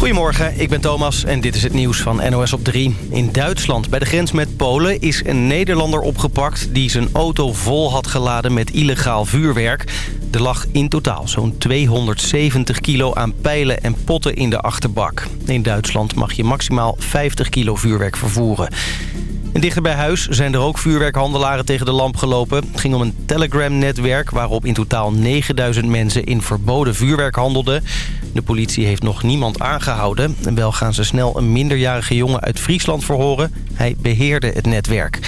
Goedemorgen, ik ben Thomas en dit is het nieuws van NOS op 3. In Duitsland, bij de grens met Polen, is een Nederlander opgepakt... die zijn auto vol had geladen met illegaal vuurwerk. Er lag in totaal zo'n 270 kilo aan pijlen en potten in de achterbak. In Duitsland mag je maximaal 50 kilo vuurwerk vervoeren. En dichter bij huis zijn er ook vuurwerkhandelaren tegen de lamp gelopen. Het ging om een Telegram-netwerk waarop in totaal 9000 mensen in verboden vuurwerk handelden. De politie heeft nog niemand aangehouden. En wel gaan ze snel een minderjarige jongen uit Friesland verhoren. Hij beheerde het netwerk.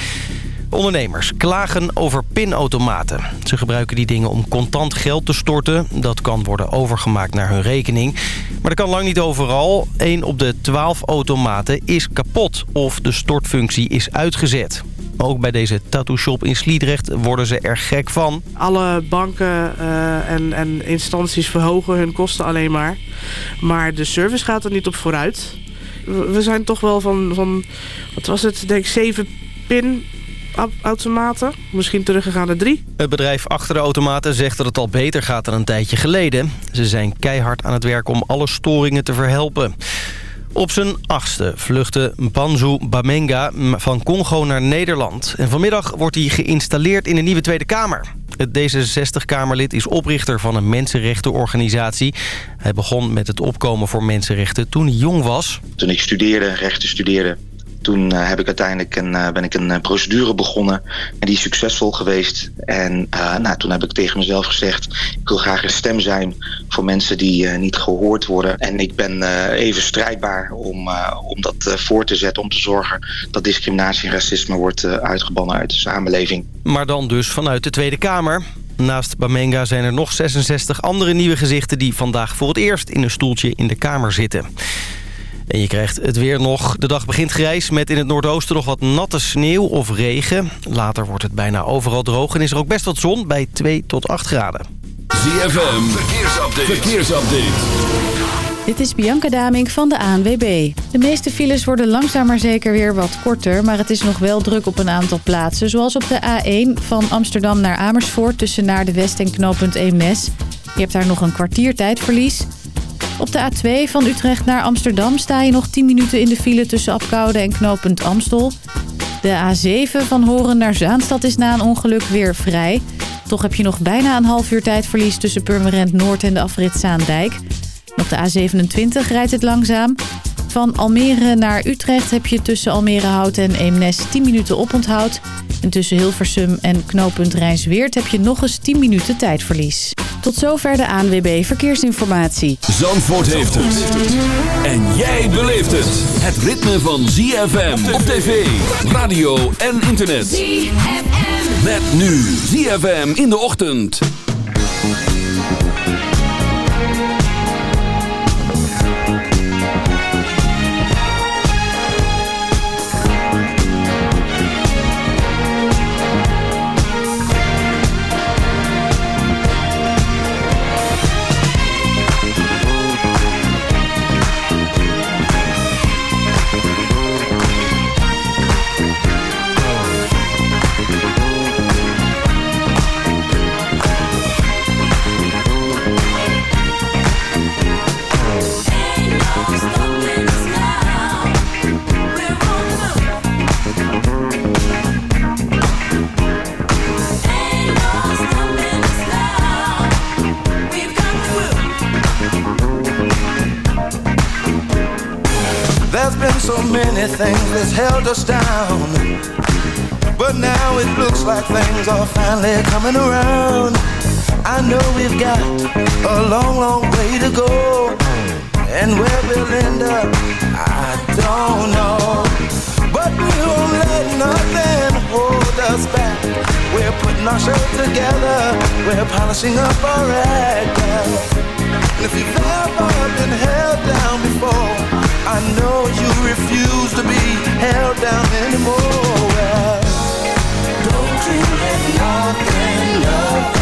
Ondernemers klagen over pinautomaten. Ze gebruiken die dingen om contant geld te storten. Dat kan worden overgemaakt naar hun rekening. Maar dat kan lang niet overal. Een op de 12 automaten is kapot of de stortfunctie is uitgezet. Ook bij deze tattoo shop in Sliedrecht worden ze er gek van. Alle banken uh, en, en instanties verhogen hun kosten alleen maar. Maar de service gaat er niet op vooruit. We zijn toch wel van, van wat was het, denk ik, 7 pin automaten. Misschien teruggegaan naar drie. Het bedrijf achter de automaten zegt dat het al beter gaat dan een tijdje geleden. Ze zijn keihard aan het werk om alle storingen te verhelpen. Op zijn achtste vluchtte Banzu Bamenga van Congo naar Nederland. En vanmiddag wordt hij geïnstalleerd in de nieuwe Tweede Kamer. Het D66-Kamerlid is oprichter van een mensenrechtenorganisatie. Hij begon met het opkomen voor mensenrechten toen hij jong was. Toen ik studeerde, rechten studeerde, toen uh, heb ik uiteindelijk een, uh, ben ik een uh, procedure begonnen en die is succesvol geweest. En nou, toen heb ik tegen mezelf gezegd, ik wil graag een stem zijn voor mensen die niet gehoord worden. En ik ben even strijdbaar om, om dat voor te zetten, om te zorgen dat discriminatie en racisme wordt uitgebannen uit de samenleving. Maar dan dus vanuit de Tweede Kamer. Naast Bamenga zijn er nog 66 andere nieuwe gezichten die vandaag voor het eerst in een stoeltje in de Kamer zitten. En je krijgt het weer nog. De dag begint grijs met in het noordoosten nog wat natte sneeuw of regen. Later wordt het bijna overal droog en is er ook best wat zon bij 2 tot 8 graden. ZFM, verkeersupdate. verkeersupdate. Dit is Bianca Daming van de ANWB. De meeste files worden langzaam maar zeker weer wat korter... maar het is nog wel druk op een aantal plaatsen. Zoals op de A1 van Amsterdam naar Amersfoort... tussen naar de West en knooppunt Eemnes. Je hebt daar nog een kwartiertijdverlies... Op de A2 van Utrecht naar Amsterdam sta je nog 10 minuten in de file tussen Apkoude en knooppunt Amstel. De A7 van Horen naar Zaanstad is na een ongeluk weer vrij. Toch heb je nog bijna een half uur tijdverlies tussen Purmerend Noord en de afrit Zaandijk. Op de A27 rijdt het langzaam. Van Almere naar Utrecht heb je tussen Almere Hout en Eemnes 10 minuten oponthoud. En tussen Hilversum en knooppunt Rijnsweert heb je nog eens 10 minuten tijdverlies. Tot zover de ANWB Verkeersinformatie. Zandvoort heeft het. En jij beleeft het. Het ritme van ZFM op tv, radio en internet. ZFM. Met nu ZFM in de ochtend. Us down. But now it looks like things are finally coming around. I know we've got a long, long way to go. And where we'll end up, I don't know. But we won't let nothing hold us back. We're putting our show together. We're polishing up our act. And if you've ever been held down before, I know you refuse to be held down anymore. Well, don't you let nothing, nothing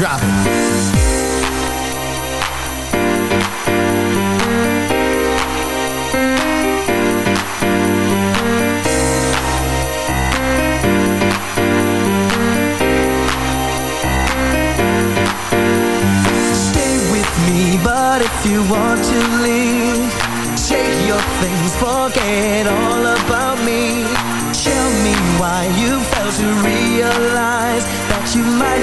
Drop it. Stay with me, but if you want to leave, take your things, forget all about me. Tell me why you failed to realize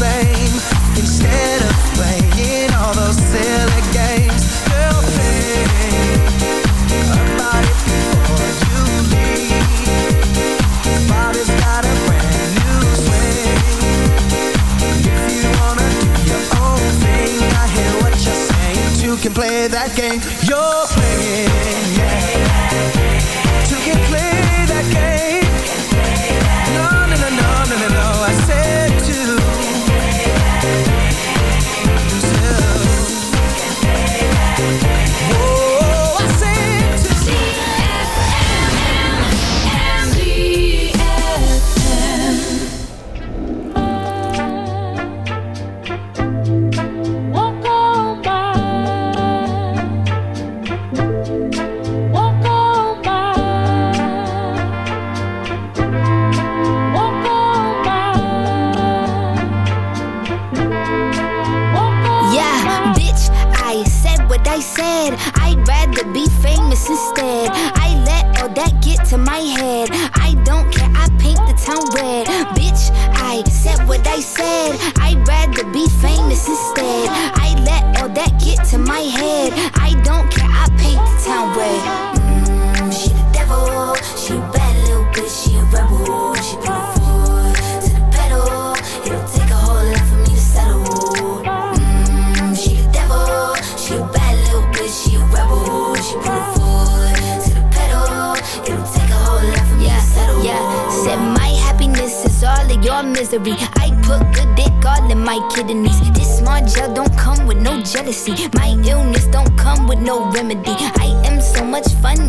Same. Instead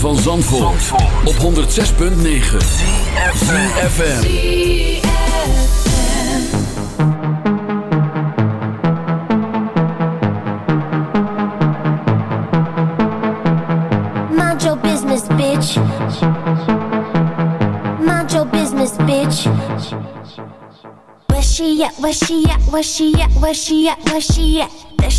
van Zandvoort, op 106.9 CFFM Mind your business, bitch. Mind your business, bitch. Where she at,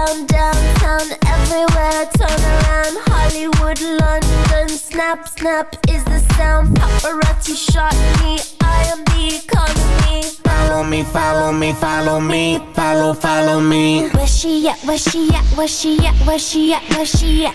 Uptown, downtown, everywhere. Turn around, Hollywood, London. Snap, snap is the sound. Paparazzi shot me. I am the economy. Follow me, follow me, follow me, follow, follow me. Where she at? Where she at? Where she at? Where she at? Where she at?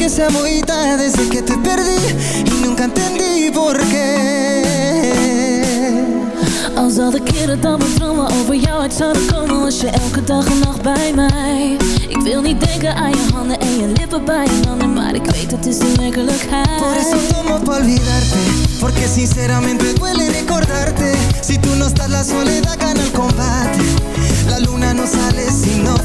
Que muy tarde Desde que te perdí y nunca entendí por qué. Als al de keren dat mijn dromen over jou uit zouden komen Was je elke dag en nacht bij mij. Ik wil niet denken aan je handen en je lippen bij je handen Maar ik weet het is de werkelijkheid. Por eso tomo pa' olvidarte Porque sinceramente duele recordarte. Si tú no estás la soledad gana el combate. La luna no sale si no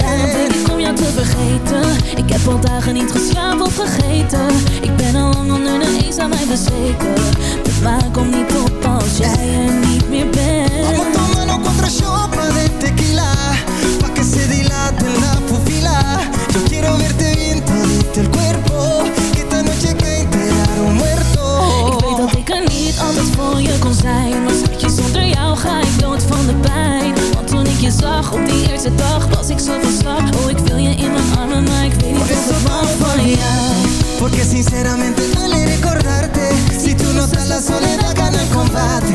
Daarom ben ik om jou te vergeten. Ik heb al dagen niet geslapen of vergeten. Ik ben al lang onder een eens aan mij bezeten. Maar el cuerpo que esta noche cae enterado muerto dat ik er niet altijd voor je kon zijn. Maar schatje, zonder jou ga ik dood van de pijn. Want toen ik je zag op die eerste dag Was ik zo van Oh, ik wil je in mijn armen Maar ik weet niet of mag van jou. Porque sinceramente duele recordarte. Si tú no estás la soledad gana el combate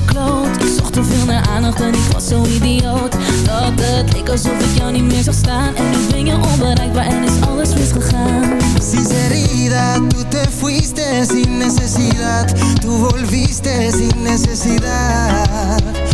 verkloot. Ik zocht te veel naar aandacht en ik was zo idioot. Dat het leek alsof ik jou niet meer zag staan. En nu ben je onbereikbaar en is alles misgegaan. Sinceridad, tú te fuiste sin necesidad. Tú volviste sin necesidad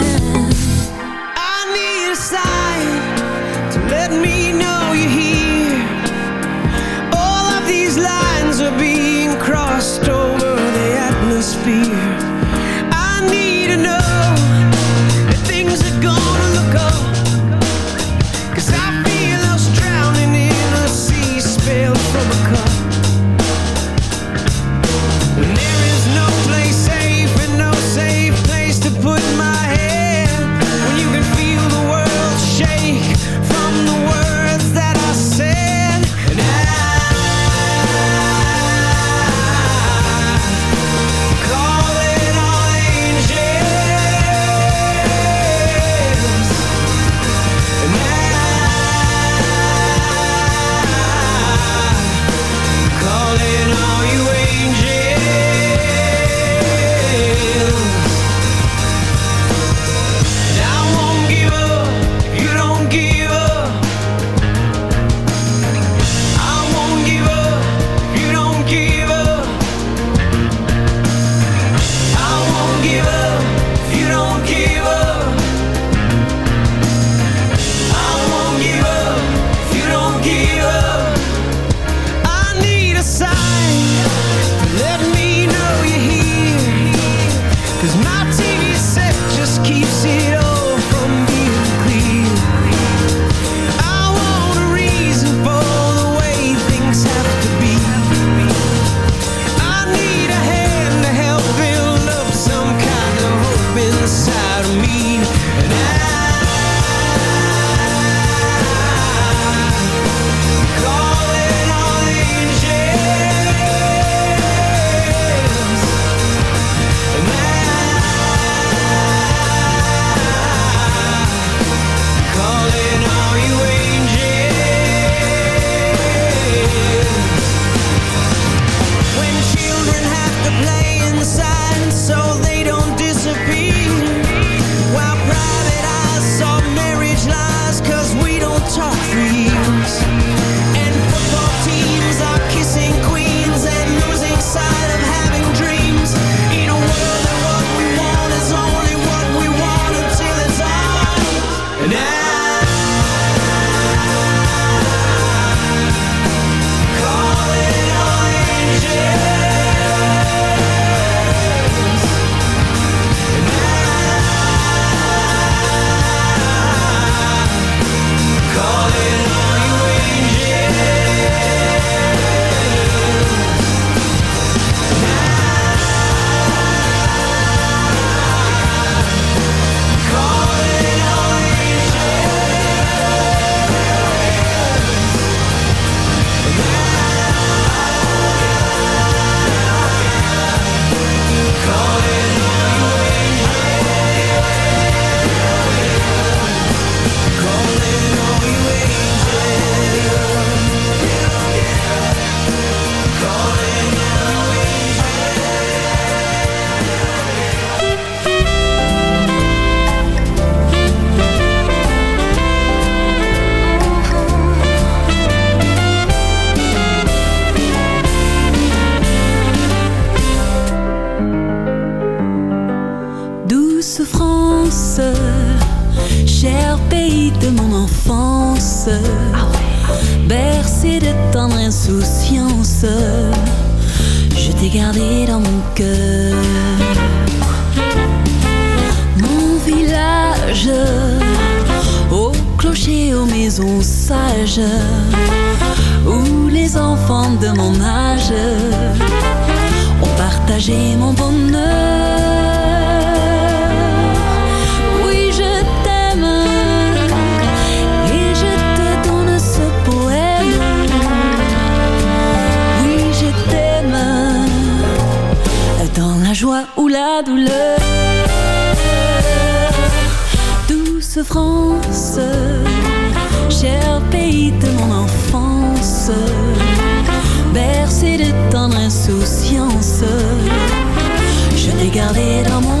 les garder dans mon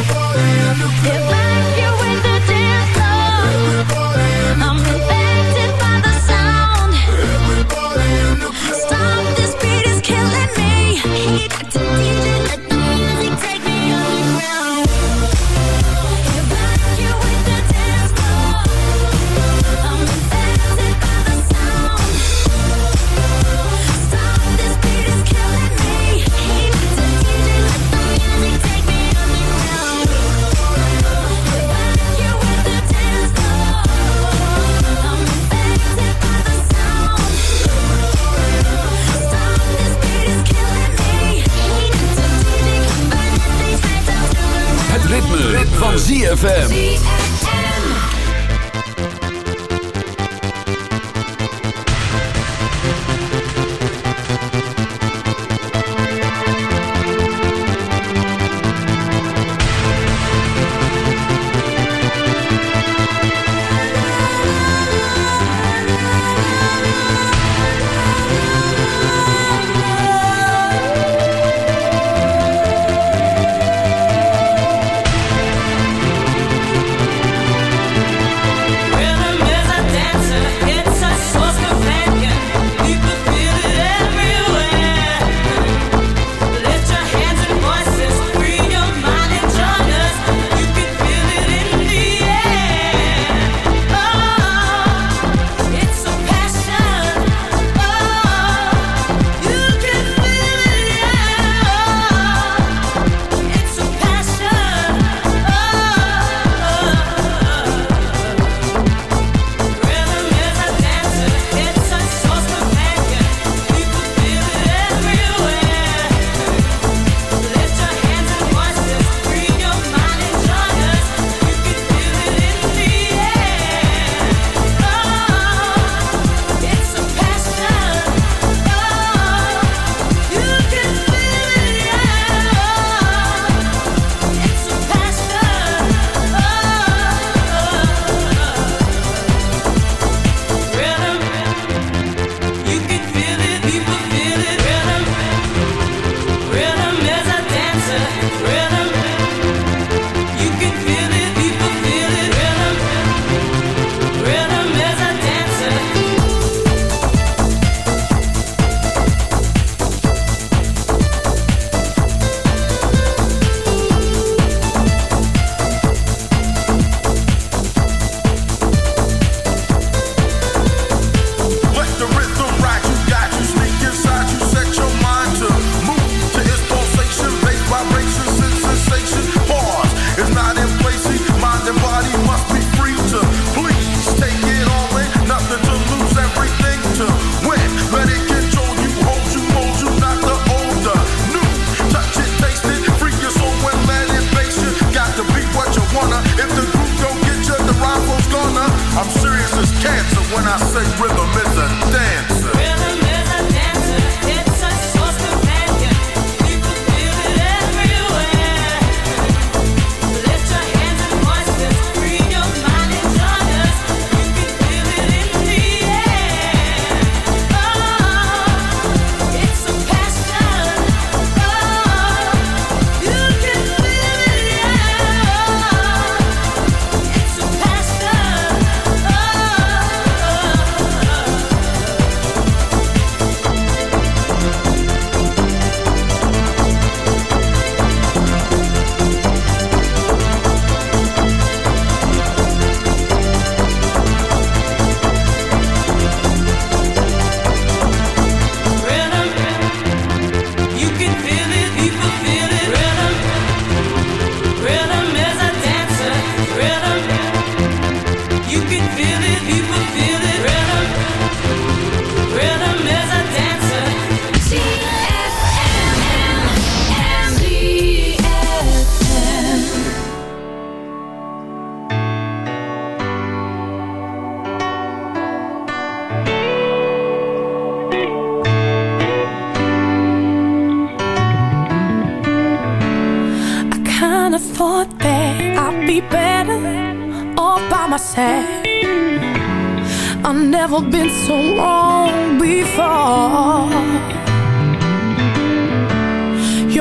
Everybody in ZFM.